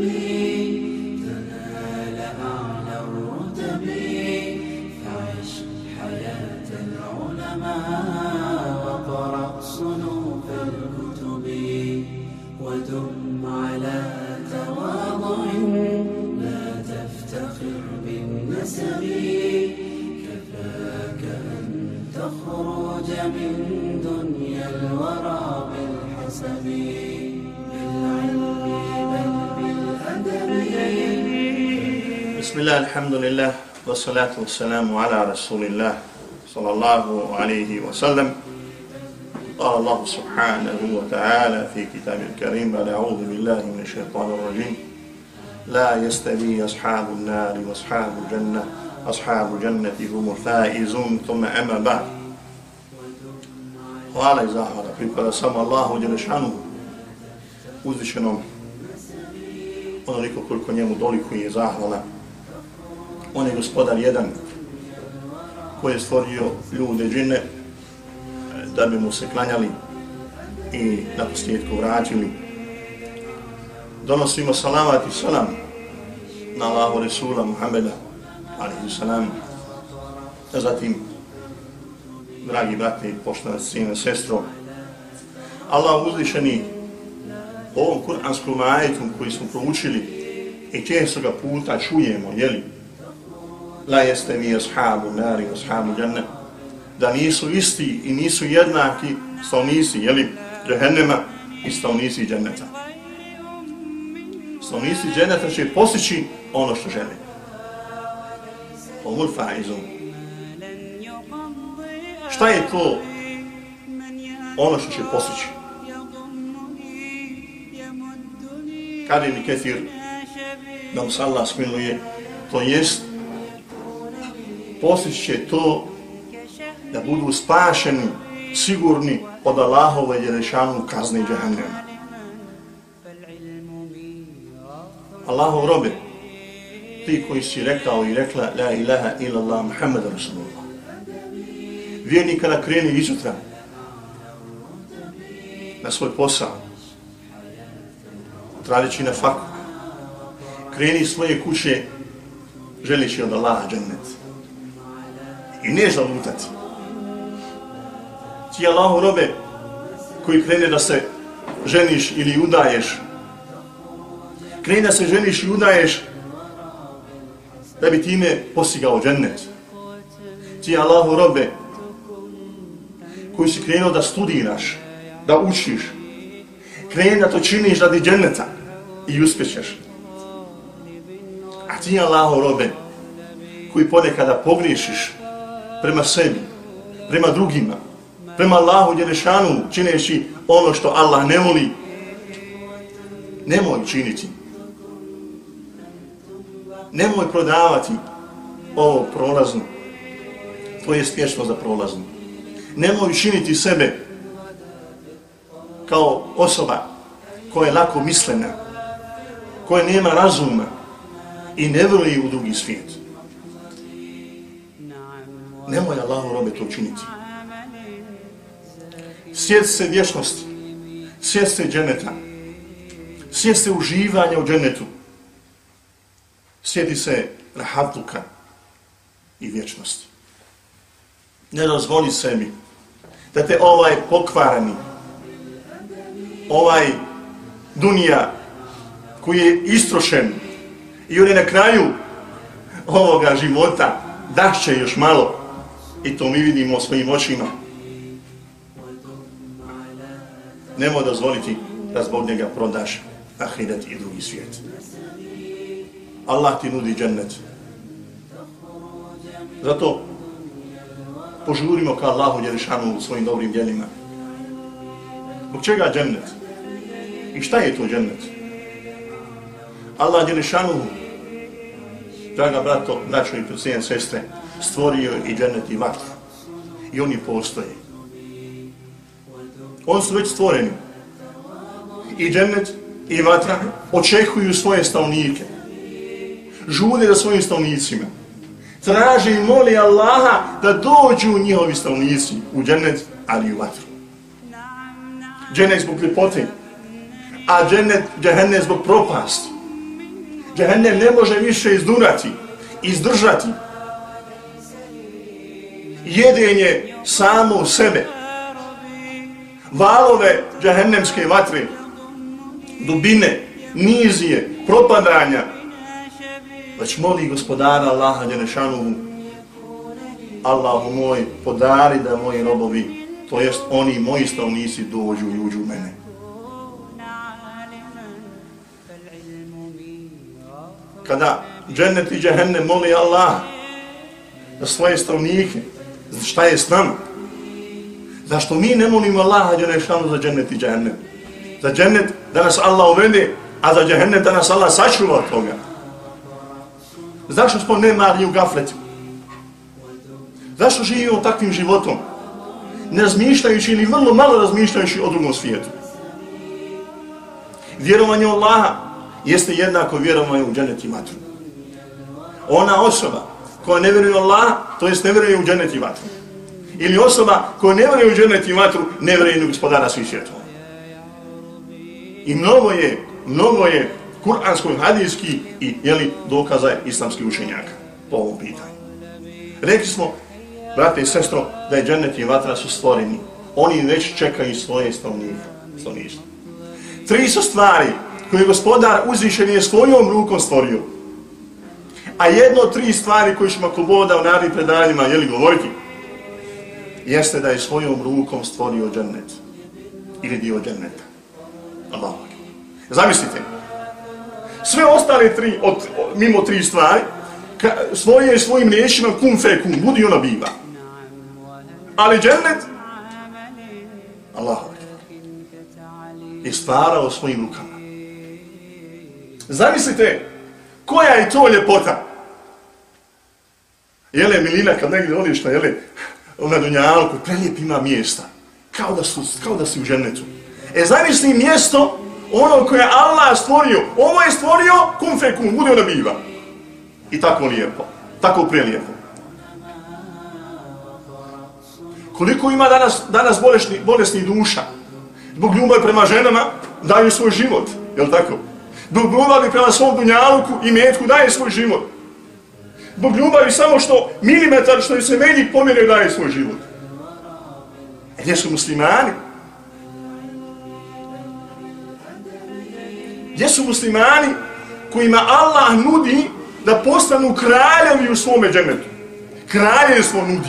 me. الله الحمد لله والصلاة والسلام على رسول الله صلى الله عليه وسلم قال الله سبحانه وتعالى في كتاب الكريم بعد أعوذ بالله من الشيطان الرجيم لا يستوي أصحاب النار وأصحاب الجنة أصحاب الجنة هم الفائزون ثم أما بعد Hvala i zahvala pripada samo Allahu Đelešanu uzvišenom onoliko koliko njemu dolikuje zahvala. On je gospodar jedan koji je stvorio ljude, džine, e, da bi mu se klanjali i na posljedku vratili. Donosimo salavat i salam na Allahu Resula Muhammeda, alaihi salam, a zatim, dragi brate, poštovani sine, sestro, Allah uzvišeni ovom kuranskom ajetom koji smo proučili i često ga puta čujemo, jeli, la jeste mi ashabu nari, ashabu džanne, da nisu isti i nisu jednaki stavnici, jeli, džahennema i stavnici dženneta. Stavnici dženneta će postići ono što žele. Omul faizom. Šta je to ono što će postići? Kada je mi kefir, da mu se Allah smiluje, to jest postići to da budu spašeni, sigurni od Allahove jerešanu kazne i džahannema. Allahov robe, ti koji si rekao i rekla La ilaha illallah Muhammad Rasulullah. Vjerni kada kreni izutra na svoj posao, tradeći na faku, kreni svoje kuće želići od Allaha džennet. I niješ da lutati. Ti Allahu robe koji krene da se ženiš ili udaješ, Krene da se ženiš i udaješ da bi time posigao džennet. Ti Allahu robe koji si krenuo da studiraš, da učiš, kreni da to činiš radi dženneta i uspjećeš. A ti Allahu robe koji ponekada pogriješiš prema sebi, prema drugima, prema Allahu Đelešanu čineći ono što Allah ne voli, nemoj činiti. Nemoj prodavati ovo prolazno. To je spješno za prolazno. Nemoj činiti sebe kao osoba koja je lako mislena, koja nema razuma i ne vjeruje u drugi svijet. Nemoj Allahu robe to učiniti. Sjed se vječnosti, sjed se dženeta, sjed se uživanja u dženetu, sjedi se rahatluka i vječnosti. Ne dozvoli sebi da te ovaj pokvarani, ovaj dunija koji je istrošen i on je na kraju ovoga života dašće još malo i to mi vidimo svojim očima. Nemo dozvoliti da zbog njega prodaš ahiret i drugi svijet. Allah ti nudi džennet. Zato požurimo ka Allahu Đelešanu svojim dobrim djelima. Zbog čega džennet? I šta je to džennet? Allah Đelešanu draga brato, braćo i procijen sestre, stvorio i džennet i vatru. I oni postoje. Oni su već stvoreni. I džennet i vatra očekuju svoje stavnike. Žude za svojim stavnicima. Traže i moli Allaha da dođu njihovi stavnici u džennet, ali i u vatru. Džennet zbog ljepote, a džennet, džennet zbog propasti. Džehennem ne može više izdurati, izdržati. Jedenje samo u sebe. Valove džehennemske vatre, dubine, nizije, propadanja, već moli gospodara Allaha Đelešanovu, Allahu moj, podari da moji robovi, to jest oni moji stavnici dođu i uđu u mene. Kada džennet i džehennem moli Allah za svoje stavnike, šta je s nama? Zašto mi ne molimo Allaha Đelešanu za džennet i džehennem? Za džennet da nas Allah uvede, a za džehennem da nas Allah sačuva od toga. Zašto smo nemarni u gafletu? Zašto živimo takvim životom? Ne razmišljajući ili vrlo malo razmišljajući o drugom svijetu. Vjerovanje Allaha jeste jednako vjerovanje u dženet i vatru. Ona osoba koja ne vjeruje u to jest ne vjeruje u dženet i vatru. Ili osoba koja ne vjeruje u dženet i vatru, ne vjeruje u gospodara svih svjetova. I mnogo je, mnogo je kuranskoj, hadijski i jeli, dokaza islamskih učenjaka po ovom pitanju. Rekli smo, brate i sestro, da je džennet i vatra su stvoreni. Oni već čekaju svoje stanovništvo. Tri su stvari koje gospodar uzvišen je svojom rukom stvorio. A jedno od tri stvari koje ćemo ako voda u narednim predanjima jeli govoriti, jeste da je svojom rukom stvorio džennet. Ili dio dženneta. Allah. Zamislite, sve ostale tri, od, mimo tri stvari, ka, svoje svojim riječima kum fe kum, budi ona biva. Ali džennet, Allah je stvarao svojim rukama. Zamislite, koja je to ljepota? Jele, Milina, kad negdje odiš na, jele, na Dunjalku, prelijep ima mjesta. Kao da, su, kao da si u ženetu. E, zamisli mjesto ono koje Allah stvorio. Ovo je stvorio, kum fe kum, bude ona biva. I tako lijepo, tako prelijepo. Koliko ima danas, danas bolesni, bolesni duša? Zbog ljubav prema ženama daju svoj život, je tako? Zbog ljubavi prema svom dunjaluku i metku daje svoj život. Zbog ljubavi samo što milimetar što je se meni pomjene daje svoj život. E gdje su muslimani? Gdje su muslimani kojima Allah nudi da postanu kraljevi u svome dženetu? Kraljevstvo nudi.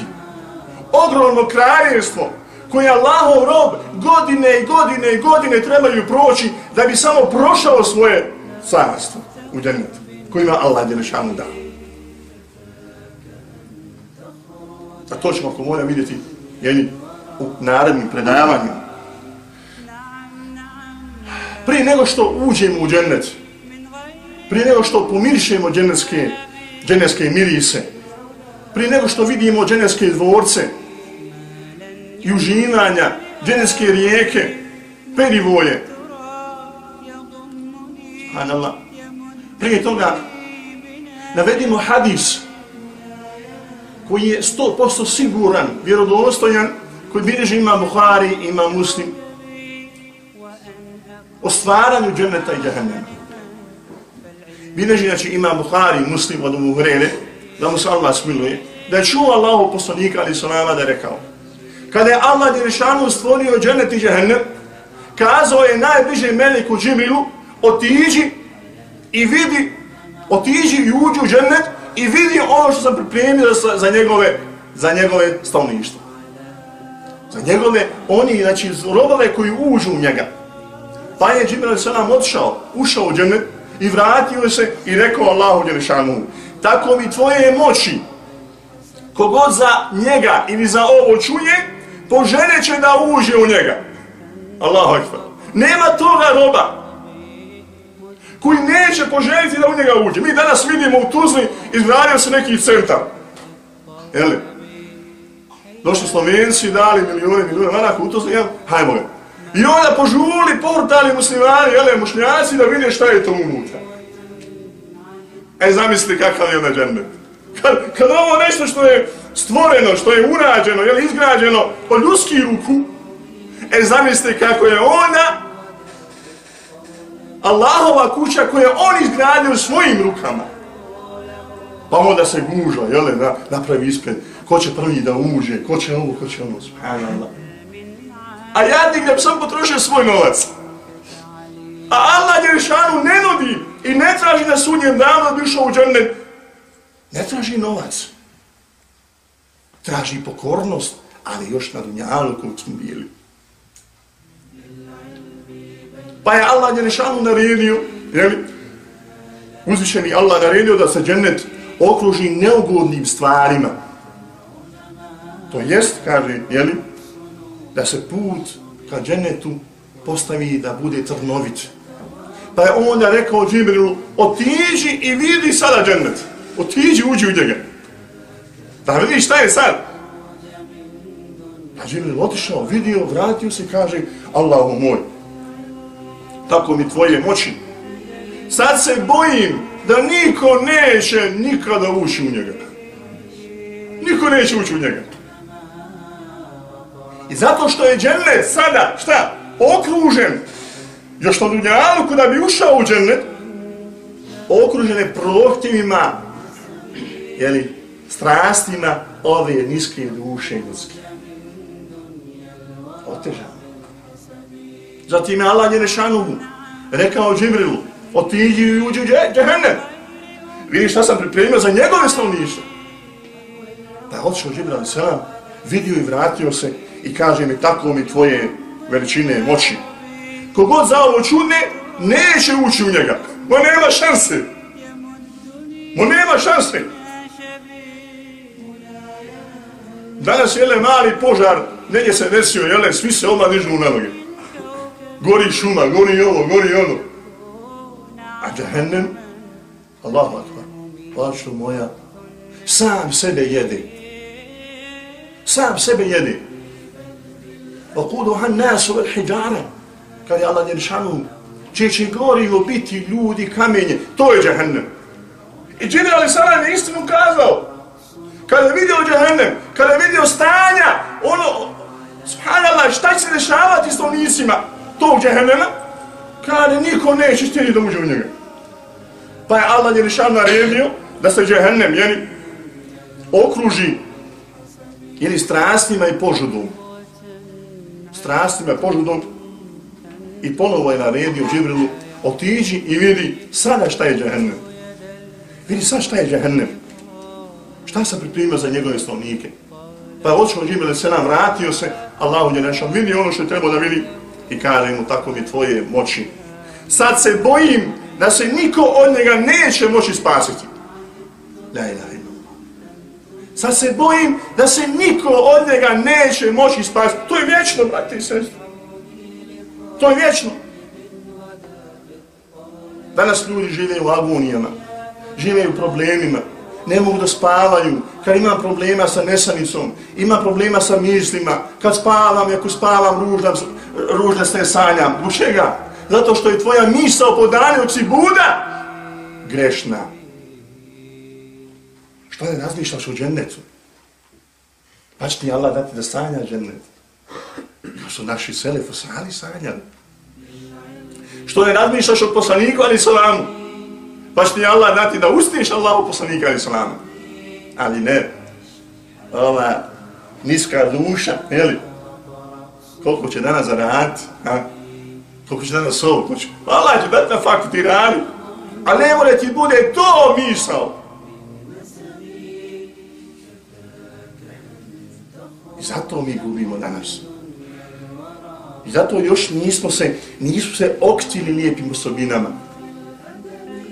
Ogromno kraljevstvo koje Allahov rob godine i godine i godine trebaju proći da bi samo prošao svoje carstvo u dženetu kojima Allah Đelešanu dao. A to ćemo ako moja vidjeti jeli, u narednim predavanjima. Prije nego što uđemo u džennet, prije nego što pomirišemo dženevske, dženevske mirise, prije nego što vidimo dženevske dvorce i uživanja, dženevske rijeke, perivoje, Subhanallah. Prije toga navedimo hadis koji je 100% siguran, vjerodostojan, koji bilježi ima Buhari, ima Muslim, o stvaranju dženneta i džahennema. Bilježi, znači, ima Buhari, Muslim od Abu Hrene, da mu se Allah smiluje, da je čuo Allahu poslanika, ali salama, da je rekao, kada je Allah Direšanu stvorio dženet i džahennem, kazao je najbliže meliku Džimilu, otiđi i vidi, otiđi i uđi u džennet i vidi ono što sam pripremio za, za njegove, za njegove stavništvo. Za njegove, oni, znači, robove koji uđu u njega. Pa je Džibril se nam otišao, ušao u džennet i vratio se i rekao Allahu Đelešanu, tako mi tvoje moći, kogod za njega ili za ovo čuje, poželje će da uđe u njega. Allahu Ekber. Nema toga roba koji neće poželjiti da u njega uđe. Mi danas vidimo u Tuzli izgradio se neki centar. Jeli? Došli Slovenci, dali milijone, milijone maraka u Tuzli, jel? Hajmo je. I onda požuli portali muslimani, jele, mušnjaci, da vide šta je to unutra. E, zamisli kakav je onaj džennet. Kad, kad ovo nešto što je stvoreno, što je urađeno, jel, izgrađeno po ljudskih ruku, e, zamisli kako je ona Allahova kuća koju je on izgradio svojim rukama. Pa onda se guža, jel, na, napravi ispred, ko će prvi da uđe, ko će ovo, ko će ono, subhanallah. A jadnik da bi sam potrošio svoj novac. A Allah Đerešanu ne nudi i ne traži na sudnjem danu da bi ušao u džennet. Ne traži novac. Traži pokornost, ali još na dunjalu kog smo bili. Pa je Allah Đelešanu naredio, jeli, uzvišeni Allah naredio da se džennet okruži neugodnim stvarima. To jest, kaže, jeli, da se put ka džennetu postavi da bude trnovit. Pa je onda rekao Džibrilu, otiđi i vidi sada džennet. Otiđi, uđi u njega. Da vidi šta je sad. Pa Džibril otišao, vidio, vratio se i kaže, Allahu moj, tako mi tvoje moći. Sad se bojim da niko neće nikada ući u njega. Niko neće ući u njega. I zato što je džennet sada, šta, okružen, još na dunjaluku da bi ušao u džennet, okružen je prohtivima, jeli, strastima ove niske duše ljudske. Otežano. Zatim je Allah Jerešanuhu rekao Džibrilu, otiđi i uđi u džehennem. Vidi šta sam pripremio za njegove stanovništva. Pa je odšao Džibril sam, vidio i vratio se i kaže mi tako mi tvoje veličine moći. Kogod za ovo čudne, neće ući u njega. Mo nema šanse. Mo nema šanse. Danas je mali požar, negdje se desio, jele, svi se odmah dižu na noge gori šuma, gori ovo, gori ono. A džahennem, Allahu akbar, plaću moja, sam sebe jedi. Sam sebe jedi. Wa kudu han nasu vel hijjara, kad je Allah djelšanu, će će gori biti ljudi kamenje, to je džahennem. I džine ali sam je istinu kazao, kada je vidio džahennem, kada je vidio stanja, ono, subhanallah, šta će se dešavati s tom nisima? Tog džehennema, kada niko neće htjeti da uđe u njega. Pa je Allah Jeršanu naredio da se džehennem, jeli, okruži ili strastima i požudom strastima, i požudom i ponovo je naredio Džibrilu otiđi i vidi sada šta je džehennem. Vidi sad šta je džehennem. Šta se pripremio za njegove stanovnike? Pa je odšao Džibril se nam vratio se, Allah je vidi ono što je trebao da vidi i kaže mu tako mi tvoje moći. Sad se bojim da se niko od njega neće moći spasiti. La ilaha Sad se bojim da se niko od njega neće moći spasiti. To je vječno, brate i sestri. To je vječno. Danas ljudi žive u agonijama, žive u problemima, ne mogu da spavaju, kad imam problema sa nesanicom, ima problema sa mislima, kad spavam, ako spavam, ružna, ružne ste sanjam. Zbog čega? Zato što je tvoja misla po danu si buda grešna. Što ne razmišljaš o džennetu? Pa će ti Allah dati da sanja džennet. Kao su naši selefu sali sanjali. Što ne razmišljaš o poslaniku ali salamu? Pa će ti Allah dati da ustiš Allahu poslanika ali salamu. Ali ne. Ova niska duša, jeli? Koliko će danas zaraditi? Ha? Koliko će danas ovo? Pa Allah će dati na faktu ti radi. A ne more ti bude to misao. I zato mi gubimo danas. I zato još nismo se, nismo se oktili lijepim osobinama.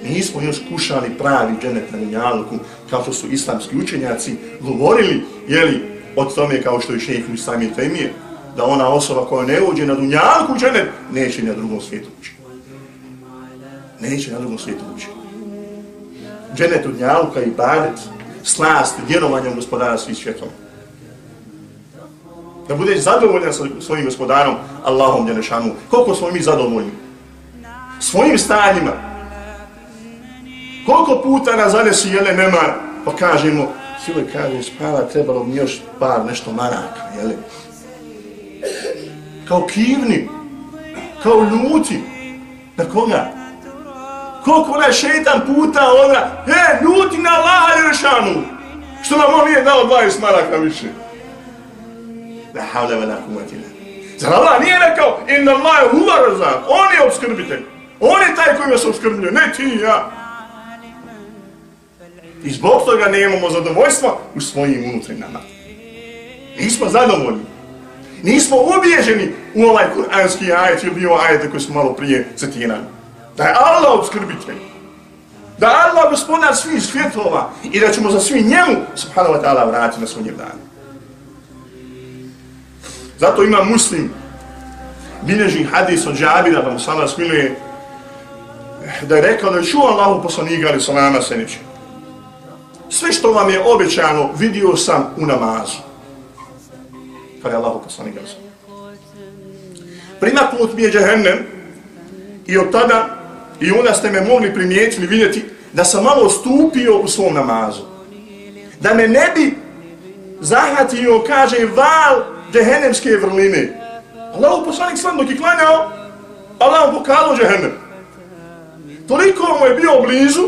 Nismo još kušali pravi dženet na minjaluku, kao što su islamski učenjaci govorili, jeli, od tome kao što je šeheh u islami temije, da ona osoba koja ne uđe na dunjalku dženet, neće na drugom svijetu ući. Neće na drugom svijetu ući. Dženet u dunjaluka i badet, slast, djelovanjem gospodara svih svjetova da budeš zadovoljan sa svojim gospodarom, Allahom Đelešanu. Koliko smo mi zadovoljni? Svojim stanjima. Koliko puta nas zanesi jele nemar, pa kažemo, sile kažem, spava, trebalo mi još par nešto maraka, jele? Kao kivni, kao ljuti. Na koga? Koliko onaj šeitan puta ona, he, ljuti na Allaha Jerešanu, što nam on nije dao 20 maraka više. La havle vela kumatila. kuvatila. Zar Allah nije rekao, inna Allah je huva razak, on je obskrbitelj. On je taj koji vas obskrbljuje, ne ti i ja. I zbog toga nemamo zadovoljstva u svojim unutrinama. Nismo zadovoljni. Nismo obježeni u ovaj kuranski ajet ili bio ajet koji smo malo prije citirali. Da je Allah obskrbitelj. Da je Allah gospodar svih svjetova i da ćemo za svi njemu, subhanahu wa ta'ala, vratiti na svojnjem danu. Zato ima muslim, bilježi hadis od Džabira, da mu sada smiluje, da je rekao da je čuo Allahu poslanika ali salama se neće. Sve što vam je obećano, vidio sam u namazu. Kada je Allahu poslanika ali salama. Prima put mi je džehennem i od tada i onda ste me mogli primijetiti vidjeti da sam malo stupio u svom namazu. Da me ne bi zahatio, kaže, val džehennemske vrline. Allah poslanik sam dok je klanjao, Allah pokalo džehennem. Toliko mu je bio blizu,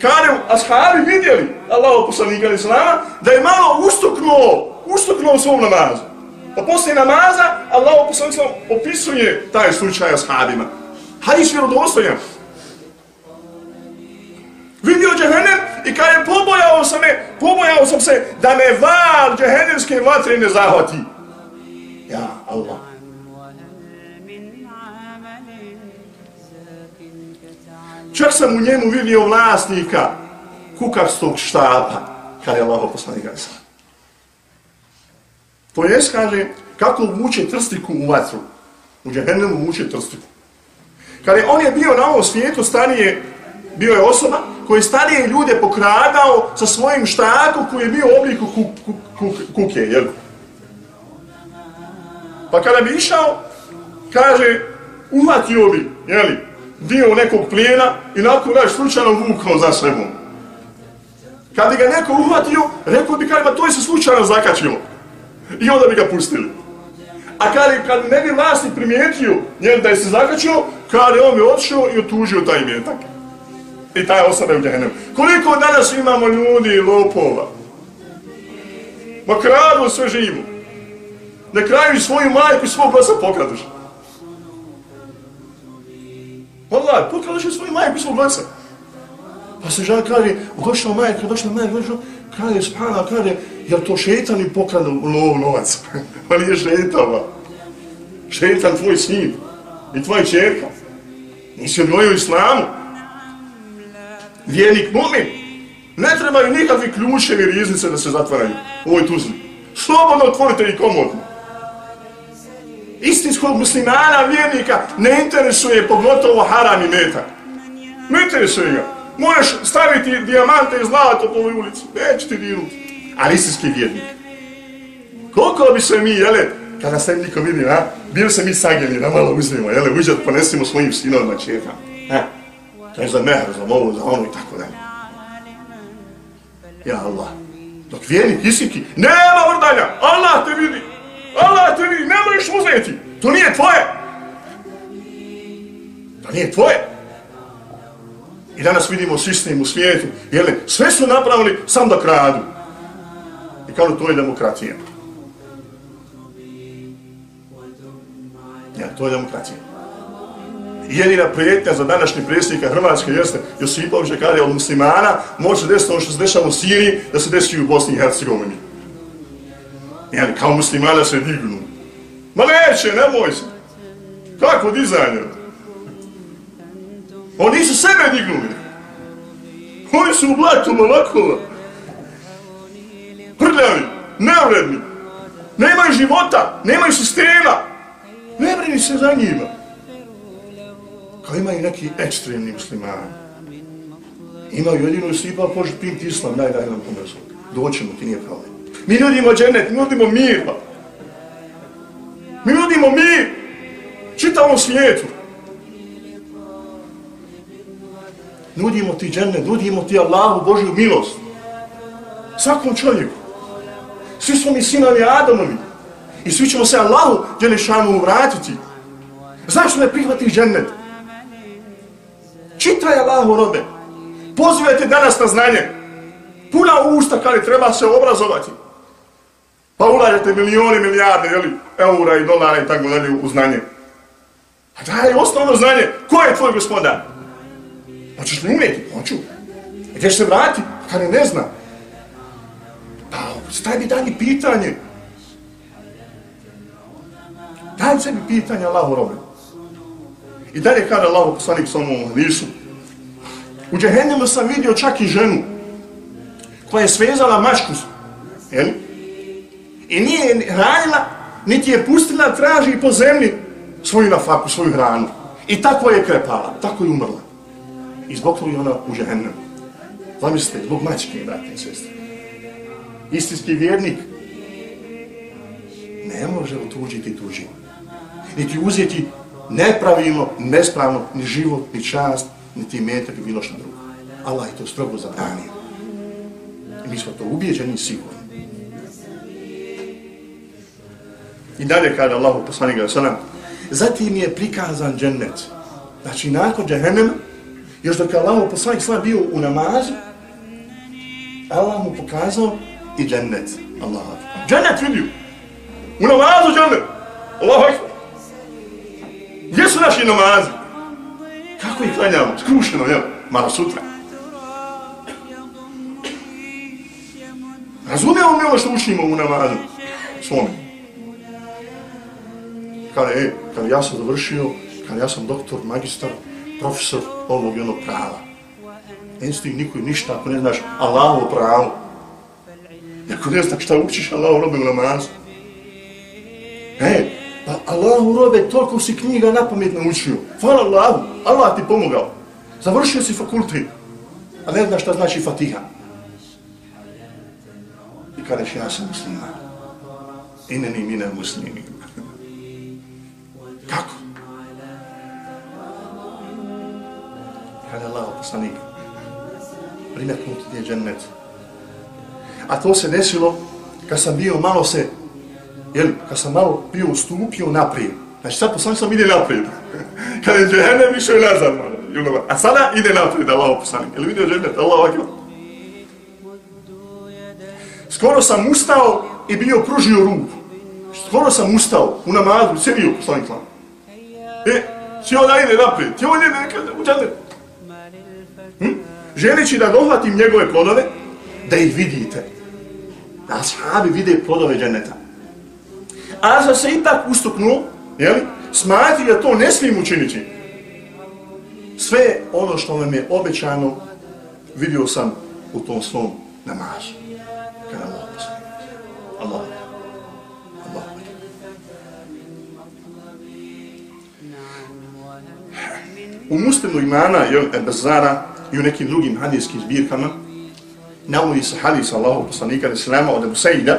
kada je ashabi vidjeli Allah poslanika ali slama, da je malo ustuknuo, ustuknuo u svom namazu. Pa poslije namaza, Allah poslanik sam opisuje taj slučaj ashabima. Hadis vjerodostojan. Vidio džehennem i kad je pobojao sam, me, pobojao sam se da me val džehennemske vatre ne zahvati. Ja, Allah. Čak sam u njemu vidio vlasnika kukavstog štapa, kada je Allah poslanik Gajsa. To je, kaže, kako muče trstiku u vatru. U džehennemu muče trstiku. Kada je on je bio na ovom svijetu, starije, bio je osoba koji starije ljude pokradao sa svojim štakom koji je bio u obliku kuk, kuk, kuk, kuke, jel? Pa kada bi išao, kaže, uvatio bi, jeli, dio nekog plijena i nakon daš slučajno vukao za sebom. Kad bi ga neko uhvatio, rekao bi kada to je se slučajno zakačilo. I onda bi ga pustili. A kad, kad ne bi vlasnik primijetio njen da je se zakačio, kad je on bi odšao i otužio taj imetak. I taj osoba je u džahennem. Koliko danas imamo ljudi i lopova? Ma kradu sve živo. Na kraju svoju majku i svog glasa pokraduš. Allah, pokraduš svoju majku i svog glasa. Pa se žena kaže, došla majka, došla majka, došla, kaže, spana, kaže, je to šetan i pokradu lov, novac? Pa nije šetan. Šetan tvoj sin i tvoj čerka. Nisi odgojio islamu. Vjernik mumin. Ne trebaju nikakvi ključevi riznice da se zatvaraju u ovoj tuzli. Slobodno otvorite i komodno istinskog muslimana, vjernika, ne interesuje pogotovo haram i metak. Ne interesuje ga. Možeš staviti dijamante i zlato po ovoj ulici. Neće ti diruti. Ali istinski vjernik. Koliko bi se mi, jele, kada se niko vidi, a, bili se mi sagljeni, da malo uzmimo, jele, uđat, ponesimo svojim sinovima čeha. Ha? Kaži za mehr, za ovo, za ono i tako dalje. Ja Allah. Dok vjernik istinski, nema vrdanja, Allah te vidi. Allah te vidi, ne možeš uzeti. To nije tvoje. To nije tvoje. I danas vidimo sistem u svijetu, jele, sve su napravili sam da kradu. I kao to je demokratija. Ja, to je demokratija. Jedina prijetnja za današnji predsjednika Hrvatske jeste Josipović kada je od muslimana može desiti ono što se dešava u Siriji da se desi u Bosni i Hercegovini. Jel, kao muslimana se dignu. Ma neće, nemoj se. Kako dizanje? Oni su sebe dignuli. Oni su u blatu malakova. Prljavi, nevredni. Nemaju života, nemaju sistema. Ne brini se za njima. Kao imaju neki ekstremni muslimani. Imaju jedinu slipa, pođe pinti islam, najdaj nam pomesu. Doćemo, ti nije problem. Mi nudimo dženet, nudimo mir. Pa. Mi nudimo mir čitavom svijetu. Nudimo ti džennet, nudimo ti Allahu Božju milost. Svakom čovjeku. Svi smo mi sinovi Adamovi. I svi ćemo se Allahu Đelešanu vratiti. Zašto ne prihvati džennet? Čitaj Allahu robe. Pozivajte danas na znanje. Puna usta kada treba se obrazovati. Pa ulažete milioni, milijarde, jeli, eura i dolara i tako dalje u znanje. A daj osnovno znanje. Ko je tvoj gospodar? Hoćeš li umjeti? Hoću. I gdje se vrati? Kada pa ne zna. Pa, staj mi dani pitanje. Daj sebi pitanje Allahu robe. I dalje kada Allahu poslanik sa ovom hadisu. U džehennemu sam vidio čak i ženu koja je svezala mačku. Jel? I nije je hranila, niti je pustila traži po zemlji svoju nafaku, svoju hranu. I tako je krepala, tako je umrla. I zbog toga je ona u džehennemu. Zamislite, zbog mačke, brate i sestre. Istinski vjernik ne može otuđiti tuđi. Niti uzeti nepravilno, nespravno, ni život, ni čast, niti metak i bilo što drugo. Allah je to strogo zabranio. I mi smo to ubijeđeni i sigurni. I dalje kada Allah poslani ga sallam, zatim je prikazan džennet. Znači, nakon džehennema, još dok je Allah poslanik sallam bio u namazu, Allah mu pokazao i džennet. Allah. Džennet vidio. U namazu džennet. Allah akbar. Gdje su naši namazi? Kako ih klanjamo? Skrušeno, jel? Malo sutra. Razumijemo mi ovo što učimo u namazu? Svome. Kada, e, kada ja sam završio, kada ja sam doktor, magistar, profesor ovog i onog prava. Ne niko ništa ako ne znaš Allahovo pravo. Ako ne znaš šta učiš Allahovo robe u namazu. E, Pa Allahu robe, toliko si knjiga napamet naučio. Hvala Allahu, Allah ti pomogao. Završio si fakultet, a ne znaš šta znači fatiha. I kažeš, ja sam musliman. Ineni mine muslimi. Kako? Kada je Allah poslanik, primetnuti gdje je džennet. A to se desilo kad sam bio malo se jel, kad sam malo bio ustupio naprijed, znači sad poslanik sam ide naprijed, kad je džennet išao i nazad, a sada ide naprijed, Allah poslanik, jel vidio džennet? Allah ovakva? Skoro sam ustao i bio pružio ruku. Skoro sam ustao u namazu, sjedio poslanik sam. E, si da ide naprijed, ti on ide nekada u džennet želeći da dohvatim njegove plodove, da ih vidite. Da ashabi vide plodove dženeta a za se ipak ustuknuo, jeli, smatri da to ne smijem učiniti. Sve ono što vam je obećano, vidio sam u tom svom namazu. Kada Allah poslije. Allah. Allah. U muslimu imana, jel, Ebezara i u nekim drugim hadijskim zbirkama, navodi se hadis Allahu poslanika, Islama od Ebu Sejda,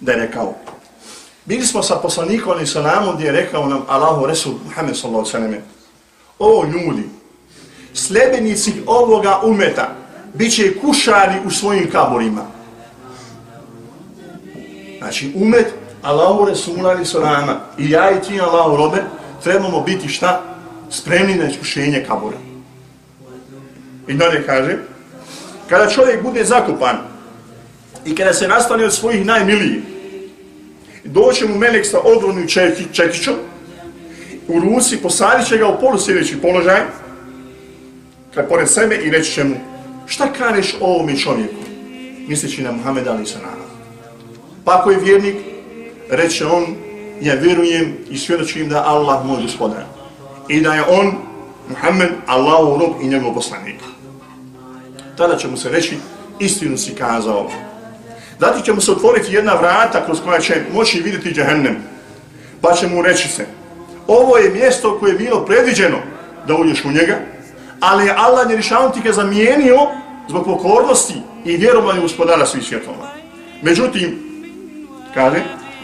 da je rekao, Bili smo sa poslanikom Islamom gdje je rekao nam Allahu Resul Muhammed sallallahu sallam O ljudi, sljedenici ovoga umeta bit će kušari u svojim kaborima. Znači umet Allahu Resul ali salama i ja i ti Allahu robe trebamo biti šta? Spremni na iskušenje kabora. I dalje kaže, kada čovjek bude zakupan i kada se nastane od svojih najmilijih, doće mu melek sa ogromnim čeki, čekićom, u ruci posadit će ga u polusjedeći položaj, kada pored sebe i reći će mu, šta kaneš ovome čovjeku, misleći na Muhammed Ali Sanana. Pa ako je vjernik, reće on, ja vjerujem i svjedočim da Allah moj gospodar. I da je on, Muhammed, Allahu rob i njegov poslanik. Tada će mu se reći, istinu si kazao, Zatim će mu se otvoriti jedna vrata kroz koja će moći vidjeti džehennem. Pa će mu reći se, ovo je mjesto koje je bilo predviđeno da uđeš u njega, ali je Allah njerišavom ti ga zamijenio zbog pokornosti i vjerovanja gospodara svih svjetova. Međutim, kaže,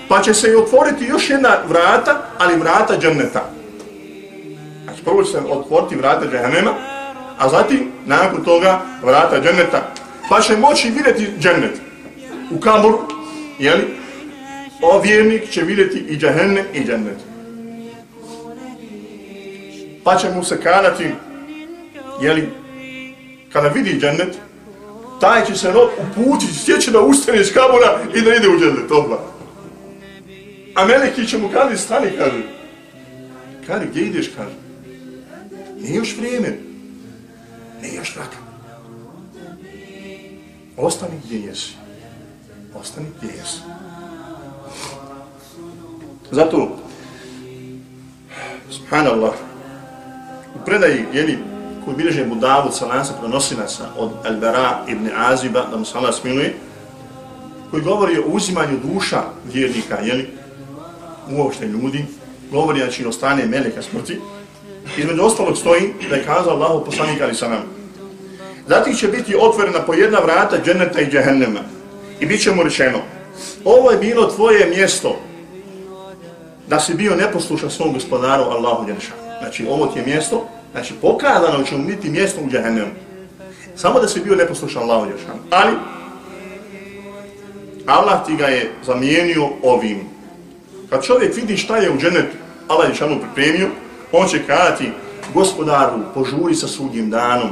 pa će se i otvoriti još jedna vrata, ali vrata dženneta. Znači, prvo će se otvoriti vrata džehennema, a zatim, nakon toga, vrata dženneta. Pa će moći vidjeti džennet u kaboru, jeli, o vjernik će vidjeti i džahenne i džennet. Pa će mu se kanati, jeli, kada vidi džennet, taj će se rob uputiti, stjeći da ustane iz kabora i da ide u džennet, odmah. A Meleki će mu kada stani, kaže. Kaže, gdje ideš, kaže. Nije još vrijeme ne još vratim. Ostani gdje jesi. Ostani gdje jesi. Zato, subhanallah, u predaji, jeli, koji bilježe Budavu sa lansa prenosinaca od Albera ibn Aziba, da mu se Allah smiluje, koji govori o uzimanju duša vjernika, jeli, uopšte ljudi, govori znači o stane meleka smrti, između ostalog stoji da je kazao Allahu poslanik ali sa nama Zatim će biti otvorena po jedna vrata dženeta i džehennema i bit će mu rečeno, ovo je bilo tvoje mjesto da si bio neposlušan svom gospodaru Allahu Đelešanu. Znači, ovo ti je mjesto, znači pokazano će mu biti mjesto u džehennemu. Samo da si bio neposlušan Allahu Đelešanu. Ali, Allah ti ga je zamijenio ovim. Kad čovjek vidi šta je u dženetu, Allah Đelešanu pripremio, on će kazati, gospodaru, požuri sa sudnjim danom,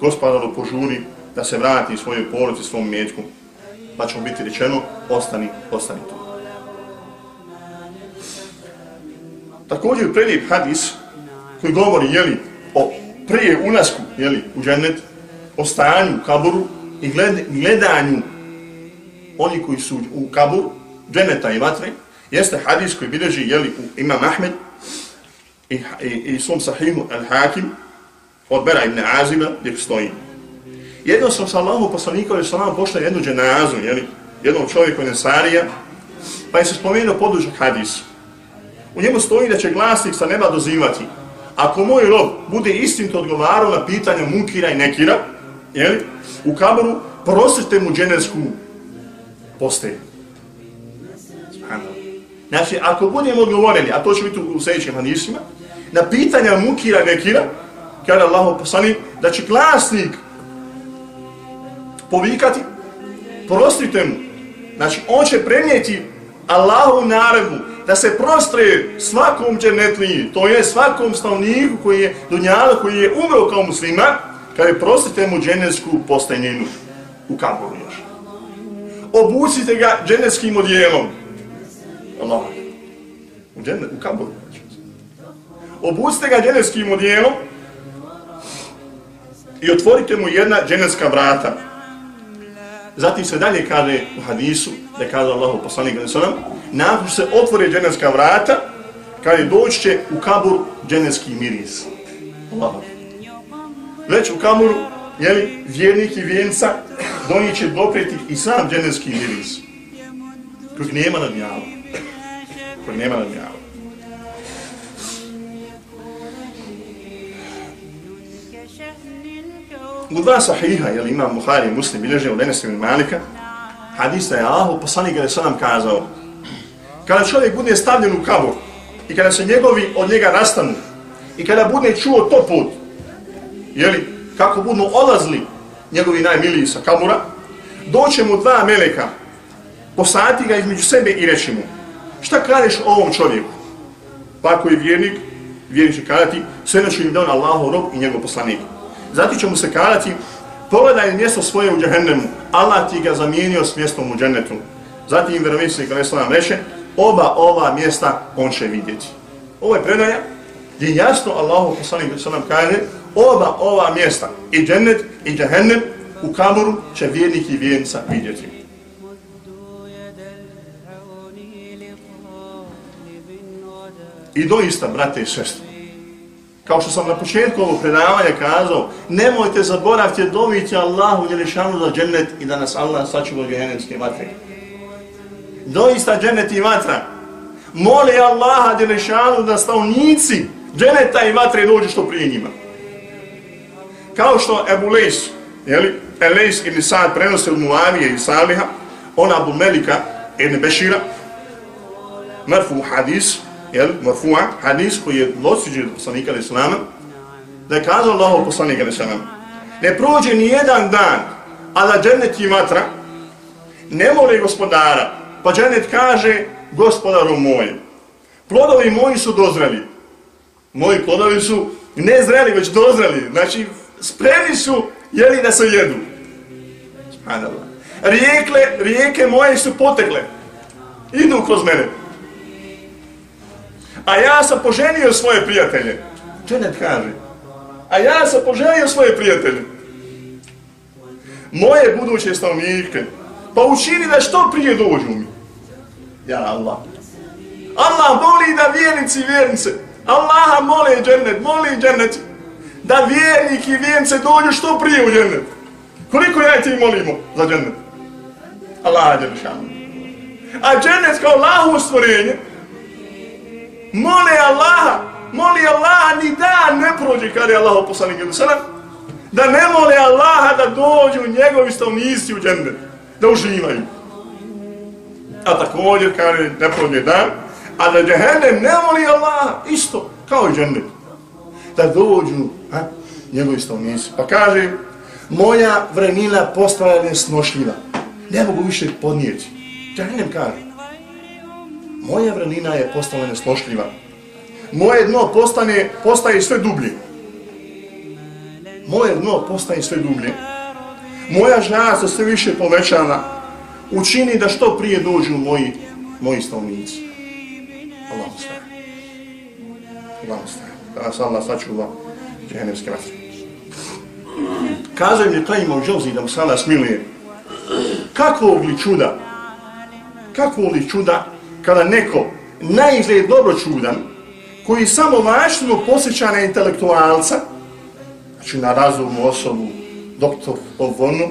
gospodaru, požuri da se vrati svojoj porodici, svom mječku, pa će mu biti rečeno, ostani, ostani tu. Također prelijep hadis koji govori jeli, o prije unasku jeli, u džennet, o stanju u kaburu i gledanju oni koji su u kaburu, dženeta i vatre, jeste hadis koji bilježi jeli, u Imam Ahmed i, i, i svom sahihu al-Hakim od Bera ibn Aziba gdje stoji. Jedno sam sa Allahom poslanikom ali salam pošla jednu dženazu, jeli, jednom čovjeku Nesarija, pa je se spomenuo podužak hadis. U njemu stoji da će glasnik sa neba dozivati. Ako moj rob bude istinto odgovarao na pitanja munkira i nekira, jeli, u kaboru, prosite mu dženevsku posteju. Znači, ako budemo odgovoreni, a to će biti u sljedećim hadisima, na pitanja mukira nekira, kada Allah poslani, da će glasnik povikati, prostite mu. Znači, on će prenijeti Allahu naredbu da se prostre svakom dženetliji, to je svakom stavniku koji je dunjala, koji je umro kao muslima, kada je prostite mu dženevsku postanjenu u kaboru još. Obucite ga dženevskim odjelom, Allah. U džene, u kaboru. Obucite ga dženevskim odjelom i otvorite mu jedna dženevska vrata. Zatim se dalje kaže u hadisu, da je kazao Allah u poslanik sallam, nakon se otvore dženevska vrata, kada doći će u kabur dženevski miris. Allah. Već u kaburu, jeli, vjernik i vjenca, donijet će dopreti i sam dženevski miris. Kojeg nema na dnjavu Kojeg nema nadmjava. U dva sahiha, jel imam Buhari i Muslim, bilježe od Enes ibn Malika, hadista je Allah, poslanik ga je sam kazao, kada čovjek bude stavljen u kabur i kada se njegovi od njega rastanu i kada bude čuo to put, jeli, kako budu odlazli njegovi najmiliji sa kabura, doće mu dva meleka, posati ga između sebe i reći mu, Šta kažeš ovom čovjeku? Pa ako je vjernik, vjernik će kadati, sve način im dao Allahov rob i njegov poslanik. Zatim će mu se kadati, pogledaj mjesto svoje u džahennemu, Allah ti ga zamijenio s mjestom u džennetu. Zatim im vjerovijesnik kada nam reče, oba ova mjesta on će vidjeti. Ovo je predaja gdje jasno Allahu poslanik sallam kaže, oba ova mjesta, i džennet i džahennem, u kamoru će vjernik i vjernica vidjeti. I doista, brate i sestre, kao što sam na početku ovog predavanja kazao, nemojte zaboraviti dovići Allahu Đelešanu za džennet i da nas Allah sačuva od jehenemske vatre. Doista džennet i vatra. Moli Allaha Đelešanu da stavnici dženneta i vatre dođu što prije njima. Kao što Ebu Lejs, jeli, Elejs ibn Sa'ad prenosi od Muavije i Saliha, on Abu Melika ibn Bešira, mrfu hadis, jel, marfu'a, hadis koji je dosuđen od poslanika ili islama, da je kazao Allah poslanika ili islama, ne prođe ni jedan dan, a da džennet i matra ne mole gospodara, pa džennet kaže gospodaru moj, plodovi moji su dozreli, moji plodovi su ne zreli, već dozreli, znači spremni su, jeli da se jedu. Subhanallah. Rijekle, rijeke moje su potekle. Idu kroz mene. A ja sam poženio svoje prijatelje. Dženet kaže. A ja sam poženio svoje prijatelje. Moje buduće stanovnike. Pa učini da što prije dođu mi. Ja Allah. Allah voli da vjernici i vjernice. Allaha moli džennet, moli džennet. Da vjernik i vjernice dođu što prije u džennet. Koliko ja ti molimo za džennet? Allah je. A džennet kao Allahu stvorenje, moli Allaha, moli Allaha, ni dan ne prođe kada je Allah poslanik ili sallam, da ne moli Allaha da dođu njegovi stavnici u džennet, da uživaju. A također kada ne prođe dan, a da džehennem ne moli Allaha, isto, kao i džennet, da dođu ha, njegovi stavnici. Pa kaže, moja vremina postala nesnošljiva, ne mogu više podnijeti. Džehennem kaže, moja vranina je postala neslošljiva. Moje dno postane, postaje sve dublje. Moje dno postaje sve dublje. Moja žena se sve više povećana. Učini da što prije dođu moji, moji stavnici. Allah ustaje. Allah ustaje. Da nas Allah sačuva džehennemske vatre. Kazao im je taj imao želzi da mu sada smiluje. Kakvog li čuda? Kakvog li čuda kada neko najizgled dobro čudan, koji samo vašno posjeća na intelektualca, znači na razumnu osobu, doktor Ovonu,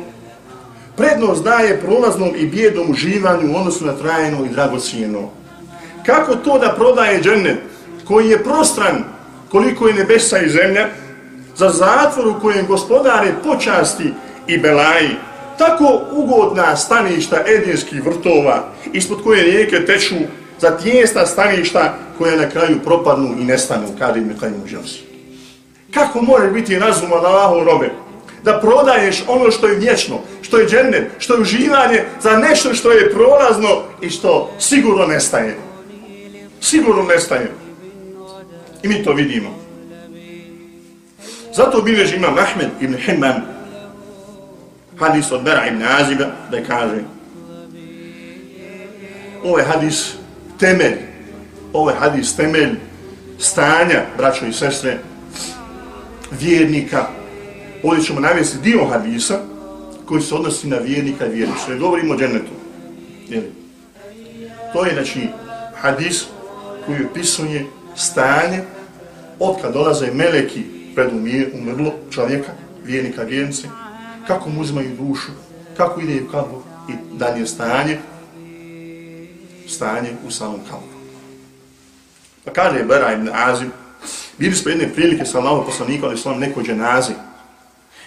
prednost daje prolaznom i bijedom uživanju u odnosu na trajno i dragocijeno. Kako to da prodaje džennet, koji je prostran koliko je nebesa i zemlja, za zatvor u kojem gospodare počasti i belaji, tako ugodna staništa edinskih vrtova, ispod koje rijeke teču, za tijesta staništa koje na kraju propadnu i nestanu, kada im je taj. Kako može biti razum od Allahov robe? Da prodaješ ono što je vječno, što je džennet, što je uživanje za nešto što je prolazno i što sigurno nestaje. Sigurno nestaje. I mi to vidimo. Zato bileži imam Ahmed ibn Himman hadis od Bera ibn Aziba da kaže ovo je hadis temelj ovo je hadis temelj stanja braćo i sestre vjernika. Ovdje ćemo navesti dio hadisa koji se odnosi na vjernika i vjernicu govorimo o džennetu to je znači hadis koji opisuje stanje od kad dolaze meleki pred umrlo čovjeka, vjernika, vjernice, kako mu uzimaju dušu, kako ide u kabur i dalje stanje, stanje u samom kaburu. Pa kaže Bera ibn Azim, bili smo jedne prilike sa Allahom poslanika, ali smo nekoj dženazi.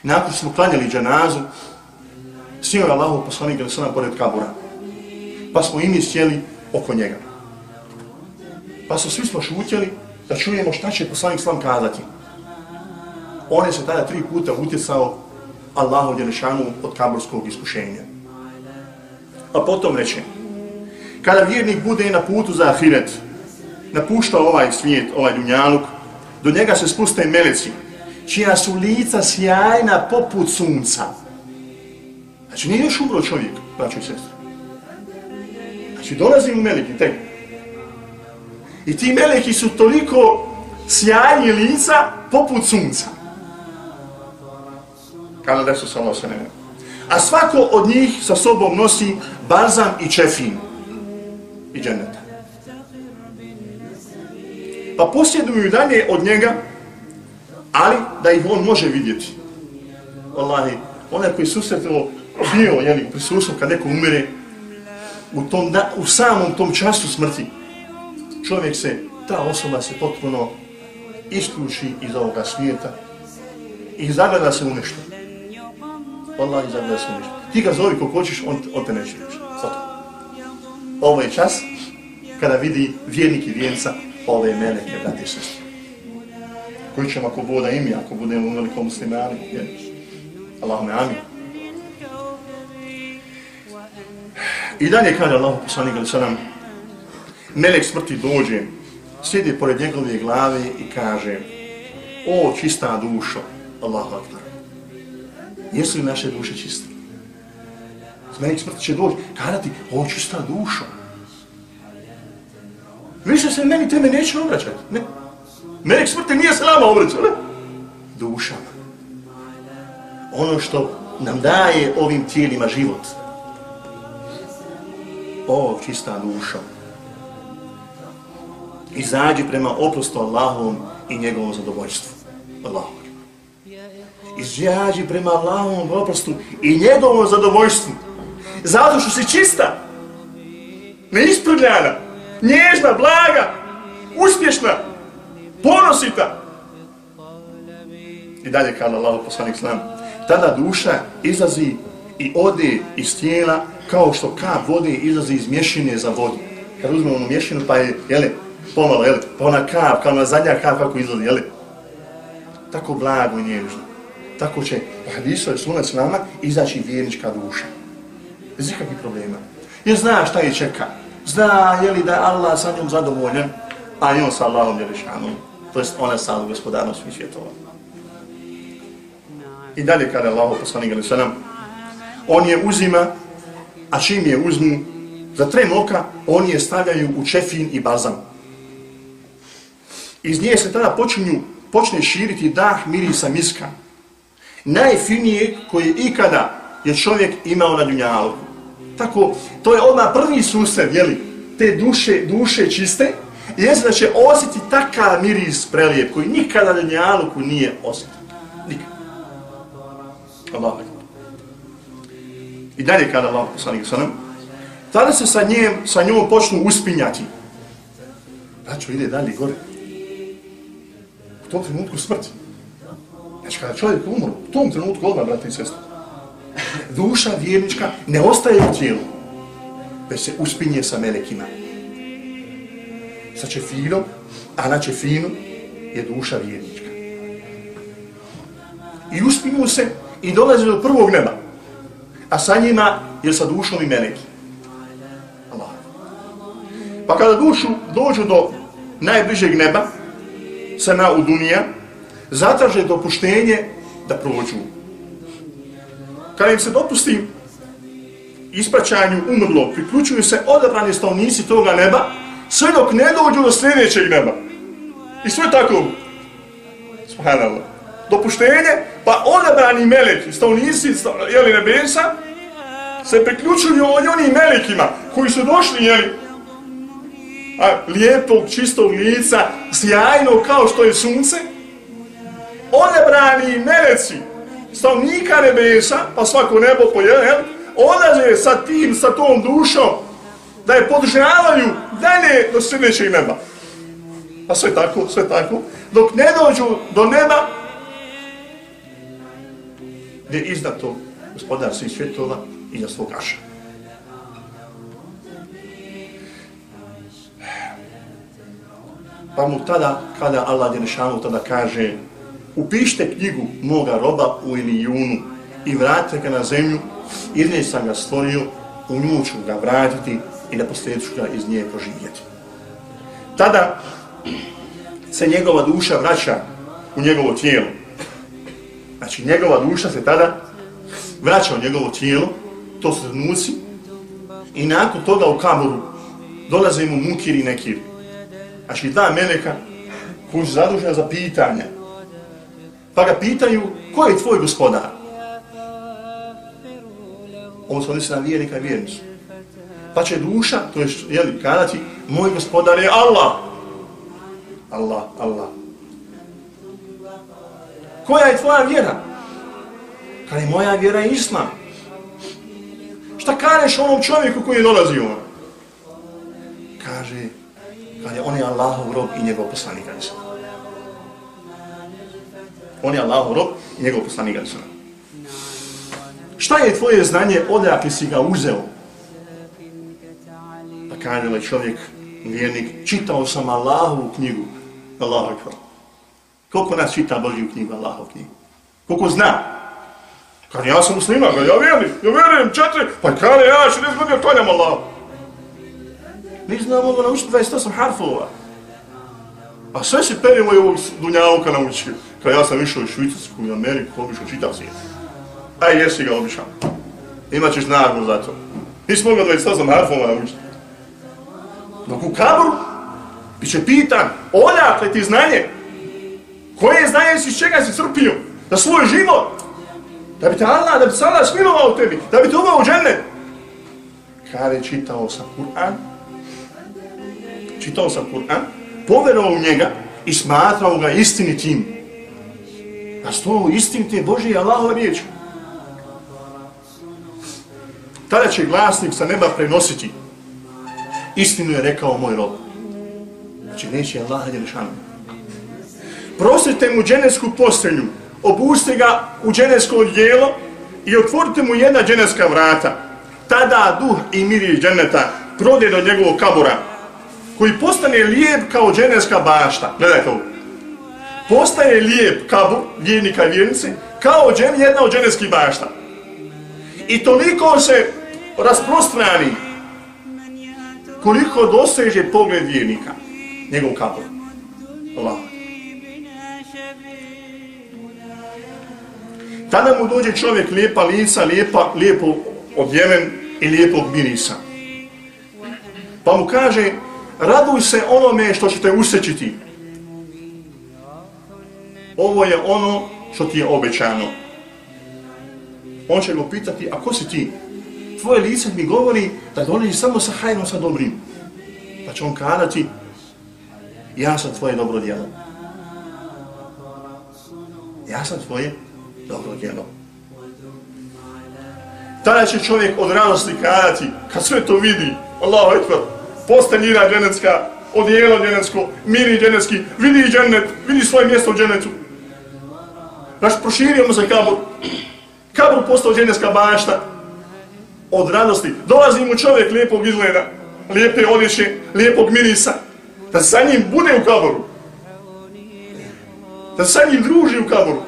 Nakon smo klanjali dženazu, sio je Allahom poslanika, ali smo pored kabura. Pa smo imi sjeli oko njega. Pa su svi smo šutjeli da čujemo šta će poslanik slam kazati. On je se tada tri puta utjecao Allahu Đelešanu od kaburskog iskušenja. A potom reče, kada vjernik bude na putu za ahiret, napušta ovaj svijet, ovaj dunjaluk, do njega se spuste meleci, čija su lica sjajna poput sunca. Znači, nije još umro čovjek, braćo i sestre. Znači, dolazi mu meleki, tek. I ti meleki su toliko sjajni lica poput sunca kada desu sa loseneme. A svako od njih sa sobom nosi balzam i čefin i dženeta. Pa posjeduju dalje od njega, ali da ih on može vidjeti. Wallahi, onaj koji susretilo bio, jeli, prisusom kad neko umire, u, tom, da, u samom tom času smrti, čovjek se, ta osoba se potpuno isključi iz ovoga svijeta i zagleda se u nešto. Allah izabrao se ništa. Ti ga zove koliko hoćeš, on, on te neće ništa. Zato. Ovo je čas kada vidi vjernik i vjenca ove meleke, brati i sestri. Koji ćemo ako boda imi, ako budemo u velikom muslimani. Allahume, amin. I dalje kaže Allah poslanik ali sada melek smrti dođe, sjedi pored njegove glave i kaže o čista dušo, Allahu akbar Jesu li naše duše čiste? Zmenik smrti će doći, kada ti, o čista duša. Više se meni teme neće obraćati. Ne. Melek smrti nije se nama obraćao, ne? Duša. Ono što nam daje ovim tijelima život. O, čista duša. Izađi prema oprostu Allahom i njegovom zadovoljstvu. Allahom. Izjađi prema Allahovom oprostu i njegovom zadovoljstvu. Zato što si čista. Neisprljana. Nježna, blaga. Uspješna. Ponosita. I dalje kada Allah poslanik znam. Tada duša izlazi i ode iz tijela kao što kap vode izlazi iz mješine za vodu. Kad uzmemo onu mješinu pa je, jeli, pomalo, jeli, pa ona kap, kao ona zadnja kap kako izlazi, jeli. Tako blago i nježno. Tako će, pa hadiso je sunac nama, izaći vjernička duša bez ikakvih problema. Jer zna šta je čeka. Zna je li da je Allah sa njom zadovoljen, a i on sa Allahom je rešanom. To jest ona sa gospodarnom svih svjetova. I dalje kada je Allah poslanik ali sallam, on je uzima, a čim je uzmu, za tren oka, oni je stavljaju u čefin i bazam. Iz nje se tada počinju, počne širiti dah mirisa miska. Najfinije koje ikada je čovjek imao na dunjalu. tako, to je odmah prvi susred, jeli, te duše, duše čiste, i da će osjetiti takav miris prelijep koji nikada na njaluku nije osjetio. Nikada. Allah. I dalje kada Allah poslanik sa nam, tada se sa, njem, sa njom počnu uspinjati. Znači, ide dalje gore. U tom trenutku smrti. Znači, kada čovjek umro, u tom trenutku odmah, brate i sestri, duša vjernička ne ostaje u tijelu, već se uspinje sa melekima. Sa čefinom, a na čefinu je duša vjernička. I uspinju se i dolaze do prvog neba, a sa njima je sa dušom i meleki. Allah. Pa kada dušu dođu do najbližeg neba, sa na u dunija, zatraže dopuštenje da prođu kada im se dopusti ispraćanju umrlo, priključuju se odabrani stavnici toga neba, sve dok ne dođu do sljedećeg neba. I sve tako. Subhanallah. Dopuštenje, pa odabrani meleki, stavnici, jeli nebesa, se priključuju od onim melekima koji su došli, jeli, a, lijepog, čistog lica, sjajno kao što je sunce, odebrani meleci, stavnika nebesa, pa svako nebo po jedan, odlaze sa tim, sa tom dušom, da je podržavaju dalje do sljedećeg neba. Pa sve tako, sve tako. Dok ne dođu do neba, gdje je izdato gospodar svih svjetova i za svog aša. Pa mu tada, kada Allah Đelešanu tada kaže upišite knjigu moga roba u Ilijunu i vratite ga na zemlju, iz nje sam ga stvorio, u nju ću ga vratiti i na posljedu ga iz nje proživjeti. Tada se njegova duša vraća u njegovo tijelo. Znači, njegova duša se tada vraća u njegovo tijelo, to su trenuci, i nakon toga u kaboru dolaze mu mukir i nekir. Znači, dva meleka koji su zadužena za pitanje, Pa ga pitaju, ko je tvoj gospodar? On se odnosi na vjernika i vjernicu. Pa će duša, to je jeli, kadati, moj gospodar je Allah. Allah, Allah. Koja je tvoja vjera? Kada je moja vjera islam. Šta kažeš onom čovjeku koji je dolazio? Kaže, kada je on je Allahov rob i njegov poslanik. Islam. On je Allahov rob i njegov poslanik Alisana. Šta je tvoje znanje, odakle si ga uzeo? Pa kaže li čovjek, vjernik, čitao sam Allahovu knjigu. Allahu akbar. Koliko nas čita Božju knjigu, Allahovu knjigu? Koliko zna? Kad ja sam muslima, ga ja vjerim, ja vjerujem, četiri, pa kada ja še ne zgodio, klanjam Allah. Mi znamo ono naučiti 28 harfova. A sve se perimo i ovog dunjavka naučio. Kad ja sam išao u Švicarsku i Ameriku, obišao čitav svijet. Aj, jesi ga obišao. Imaćeš nagu za to. Nisi mogao da je stazom harfova naučiti. Dok u kabru, bit će pitan, odakle ti znanje? Koje znanje si, čega si crpio? Da svoj život? Da bi te Allah, da bi se Allah smilovao tebi? Da bi te uvao u džennet? Kada čitao sam Kur'an, čitao sam Kur'an, poverao u njega i smatrao ga istinitim. Na sto istinite Božije Allahove riječi. Tada će glasnik sa neba prenositi. Istinu je rekao moj rob. Znači neće Allah Đelešanu. Prosite mu dženevsku postelju, obuste ga u dženevsko dijelo i otvorite mu jedna dženevska vrata. Tada duh i miri dženeta prode do njegovog kabura, koji postane lijep kao dženevska bašta. Gledajte ovo. Postaje lijep kabur, vjernika i vjernice, kao džen, jedna od dženevskih bašta. I toliko se rasprostrani koliko doseže pogled vjernika, njegov kabur. Allah. Tada mu dođe čovjek lijepa lica, lijepa, lijepo odjeven i lijepog mirisa. Pa mu kaže, raduj se onome što ćete usrećiti. Ovo je ono što ti je obećano. On će ga pitati, a ko si ti? Tvoje lice mi govori da dolazi samo sa hajnom, sa dobrim. Pa će on kadati, ja sam tvoje dobro djelo. Ja sam tvoje dobro djelo. Tada će čovjek od radosti kadati, kad sve to vidi, Allahu ekber, posteljina dženecka, odijelo dženecko, miri dženecki, vidi dženet, vidi svoje mjesto u dženetu. Znači, proširio mu se kabur, kabur postao dženecka bašta, od radosti. Dolazi mu čovjek lijepog izgleda, lijepe odjeće, lijepog mirisa, da sa njim bude u kaboru. Da sa njim druži u kaboru.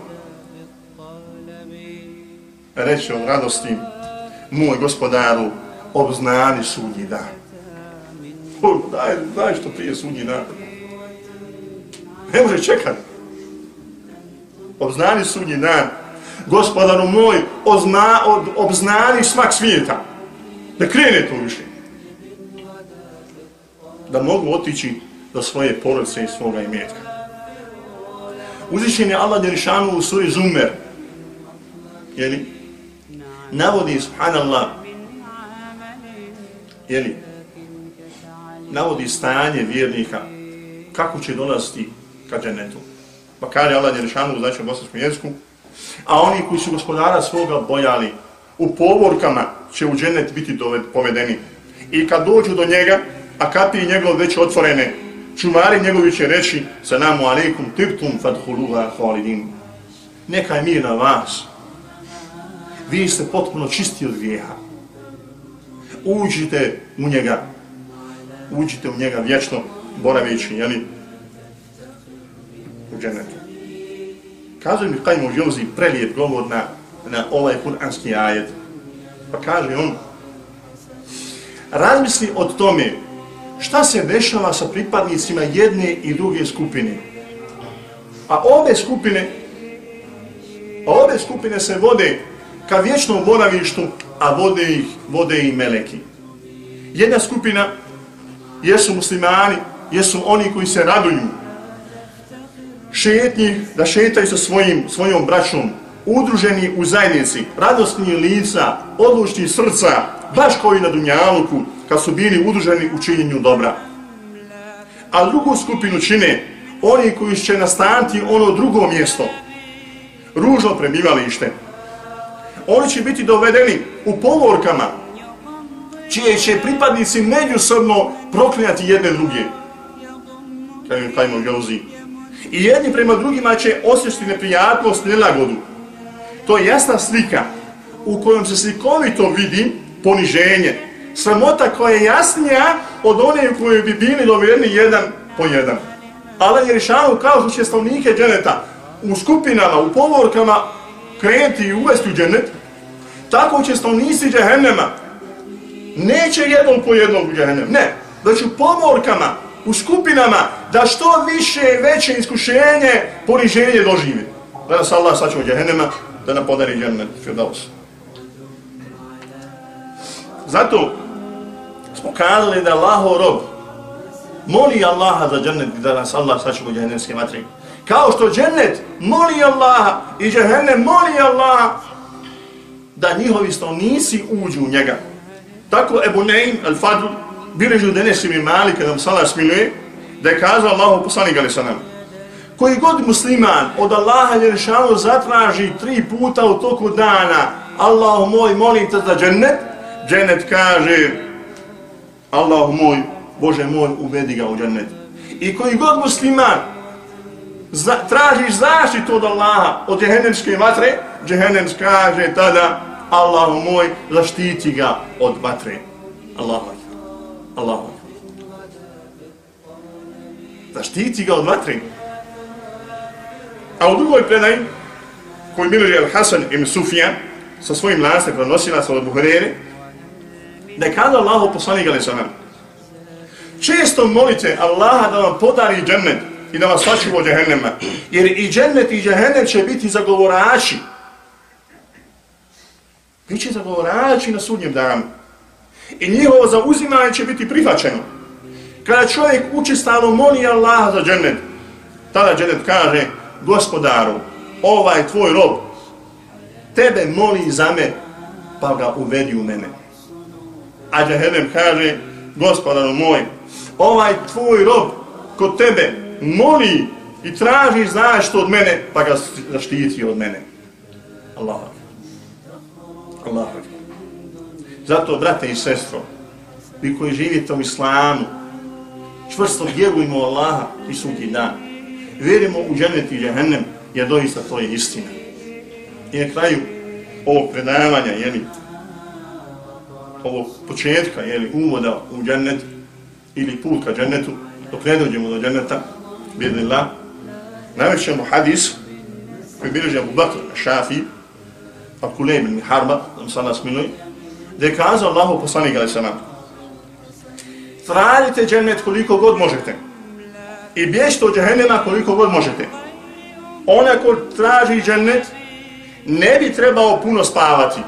Reče od radosti, moj gospodaru, obznani sudnji dan. O, daj, daj što prije sudnji dan. Ne može čekati. Obznani sudnji dan. Gospodaru moj, ozna, od, obznani smak svijeta. Da krene to više. Da mogu otići do svoje porodice i svoga imetka. Uzvišen je Allah Đerišanu u suri Zumer. Jeli? Navodi, subhanallah, jeli? Navodi stajanje vjernika kako će dolaziti ka dženetu. Pa kaže Allah Đerišanu, znači u bosanskom jeziku, a oni koji su gospodara svoga bojali u povorkama će u dženet biti povedeni. I kad dođu do njega, a kapije njegov već otvorene, čumari njegovi će reći salamu alaikum tibtum fadhuluha hvalidin. Neka je mir na vas. Vi ste potpuno čisti od grijeha. Uđite u njega. Uđite u njega vječno boraveći, jeli? U dženetu. Kazuje mi Kajmo Jozi prelijep govor na, na ovaj kuranski ajet. Pa kaže on, razmisli od tome šta se dešava sa pripadnicima jedne i druge skupine. A ove skupine, a ove skupine se vode ka vječnom boravištu, a vode ih, vode i meleki. Jedna skupina jesu muslimani, jesu oni koji se raduju šetnji, da šetaju sa svojim, svojom braćom, udruženi u zajednici, radostni lica, odlučni srca, baš koji na Dunjaluku, kad su bili udruženi u činjenju dobra. A drugu skupinu čine oni koji će nastanti ono drugo mjesto, ružno prebivalište. Oni će biti dovedeni u povorkama, čije će pripadnici međusobno proklinjati jedne druge. Kaj kajmo gauzi. I jedni prema drugima će osjećati neprijatnost, nelagodu. To je jasna slika u kojom se slikovito vidi poniženje, sramota koja je jasnija od one u kojoj bi bili dovedeni jedan po jedan. Allah je rešao kao što će stavnike dženeta u skupinama, u povorkama krenuti i uvesti u dženet, tako će stavnici džehennema neće jednom po jednom u džehennem, ne, već u povorkama, u skupinama, da što više veće iskušenje, poniženje dožive. Da nas Allah sačuva džehennema, da nam podari džennet Firdaus. Zato smo kazali da Allaho rob moli Allaha za džennet da nas Allah sačuva u džehennemske vatre. Kao što džennet moli Allaha i džehennem moli Allaha da njihovi stanovnici uđu u njega. Tako Ebu Neim al-Fadl biležu Denes ibn Malik kada mu sada smiluje da je kazao Allahu poslanik ali sa Koji god musliman od Allaha Jerešanu zatraži tri puta u toku dana Allahu moj molim te za džennet, džennet kaže Allahu moj, Bože moj, uvedi ga u džennet. I koji god musliman za, tražiš zaštitu od Allaha, od džehennemske vatre, džehennem kaže tada Allahu moj, zaštiti ga od vatre. Allahu Allahu Zaštiti ga od vatre. A u drugoj predaj, koji bilježi Al-Hasan ibn Sufija, sa svojim lasem prenosila sa od Buharere, da je kada Allah poslanik ali sa Često molite Allaha da vam podari džennet i da vas sačuva od džehennema. Jer i džennet i džehennem će biti zagovorači. Biće zagovorači na sudnjem danu. I njihovo zauzimanje će biti prihvaćeno. Kada čovjek učestalo moli Allaha za džennet, tada džennet kaže, gospodaru, ovaj tvoj rob, tebe moli za me, pa ga uvedi u mene. A džehennem kaže, gospodaru moj, ovaj tvoj rob kod tebe moli i traži znaš što od mene, pa ga zaštiti od mene. Allah. Allah. Zato, brate i sestro, vi koji živite u islamu, čvrsto vjerujemo u Allaha i sudji dan. Vjerimo u džennet i džehennem, jer doista to je istina. I na kraju ovog predavanja, jeli, ovog početka, jeli, uvoda u džennet, ili put ka džennetu, dok ne dođemo do dženneta, bidnillah, navećemo hadis koji bilježi Abu Bakr Šafi, Al-Kulej bin Harba, da mu sad gdje je kazao Allahu poslanik ali sam Tražite džennet koliko god možete. I bježite od džehennema koliko god možete. Ona ko traži džennet, ne bi trebao puno spavati.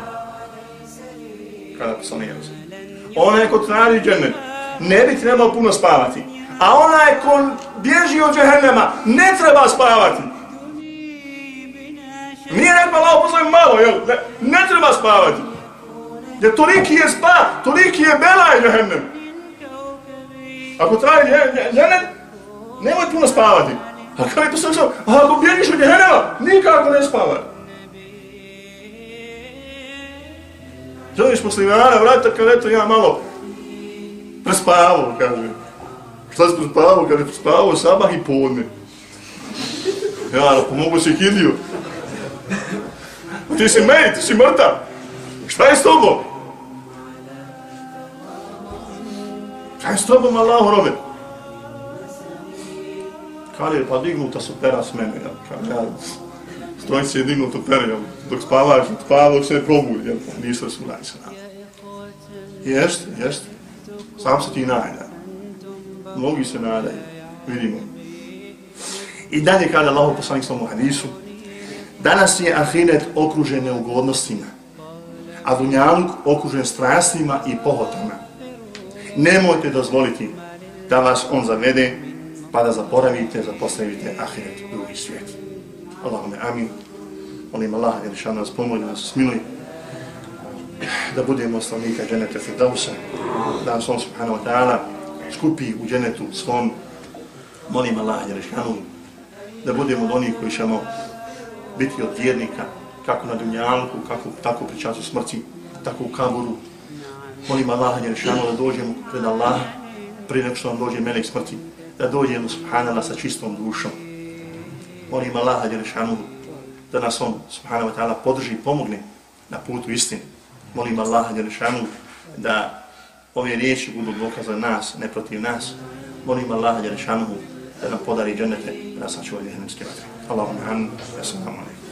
Kada poslanik ali sam. Ona ko traži džennet, ne bi trebao puno spavati. A onaj ko bježi od džehennema, ne treba spavati. Nije rekao Allah poslanik malo, jel? Ne, ne treba spavati. Jer toliki je spa, toliki je belaj džehennem. Ako traje džehennem, nemoj puno spavati. A kada je to sam ako bježiš od džehennema, nikako ne spavaj. Želiš muslimana, vrata, kada eto ja malo prespavao, kaže. Šta si prespavao? Kaže, prespavao sabah i podne. Ja, pomogu se Hindiju. Ti si mej, ti si mrtav. Šta je s tobom? Šta je s tobom, Allahu robe? Kaže, pa dignuta su pera s mene. jel? Kaže, ja, stroj se je dignuto pera, jel? dok spavaš, spavao se probudi. jel? Pa nisu su najse. Jeste, jeste. Sam se ti najda. Mnogi se nadaju. Vidimo. I dalje kada Allah poslanik svom hadisu, danas je ahiret okružen neugodnostima, a dunjaluk okružen strastima i pohotama. Nemojte dozvoliti da vas on zavede, pa da zaporavite, zapostavite ahiret drugi svijet. Allahume amin. Molim Allah, jer će nas pomoći da nas smiluj, da budemo slavnika dženeta Firdausa, da nas on subhanahu wa ta'ala skupi u dženetu svom, molim Allah Jerešanu, da budemo od onih koji ćemo biti od vjernika, kako na dunjalku, kako, tako pri času smrti, tako u kaburu. Molim Allah šanu da dođemo pred Allah, prije nego što nam dođe melek smrti, da dođemo subhanallah sa čistom dušom. Molim Allah šanu da nas on subhanahu wa ta'ala podrži i pomogne na putu istine molim Allaha Đelešanu da ove riječi budu dokaza za nas, ne protiv nas. Molim Allaha Đelešanu da nam podari dženete da nas sačuva jehennemske vatre. Allahumma hamdu, assalamu alaikum.